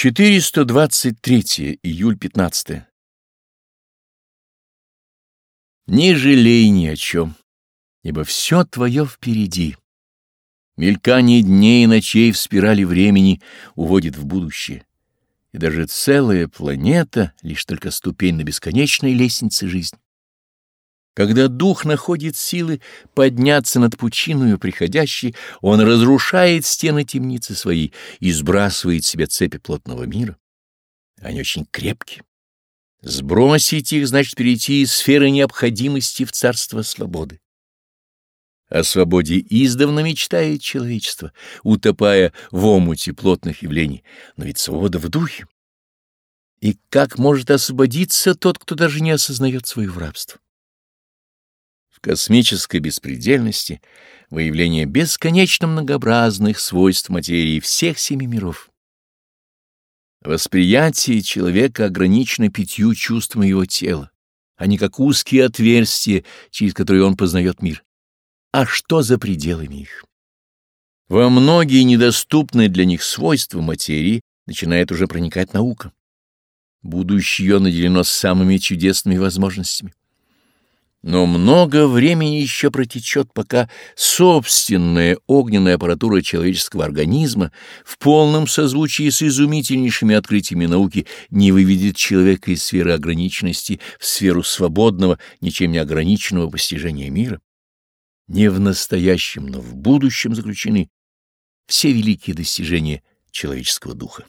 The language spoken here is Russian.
423 июль 15 Не жалей ни о чем, ибо все твое впереди. Мелькание дней и ночей в спирали времени уводит в будущее, и даже целая планета — лишь только ступень на бесконечной лестнице жизни. Когда дух находит силы подняться над пучиною приходящей, он разрушает стены темницы своей и сбрасывает себе цепи плотного мира. Они очень крепкие. Сбросить их значит перейти из сферы необходимости в царство свободы. О свободе издавна мечтает человечество, утопая в омуте плотных явлений, но ведь свобода в духе. И как может освободиться тот, кто даже не осознает свое рабство? В космической беспредельности выявление бесконечно многообразных свойств материи всех семи миров. Восприятие человека ограничено пятью чувствами его тела, а не как узкие отверстия, через которые он познает мир. А что за пределами их? Во многие недоступные для них свойства материи начинает уже проникать наука. Будущее наделено самыми чудесными возможностями. Но много времени еще протечет, пока собственная огненная аппаратура человеческого организма в полном созвучии с изумительнейшими открытиями науки не выведет человека из сферы ограниченности в сферу свободного, ничем не ограниченного постижения мира. Не в настоящем, но в будущем заключены все великие достижения человеческого духа.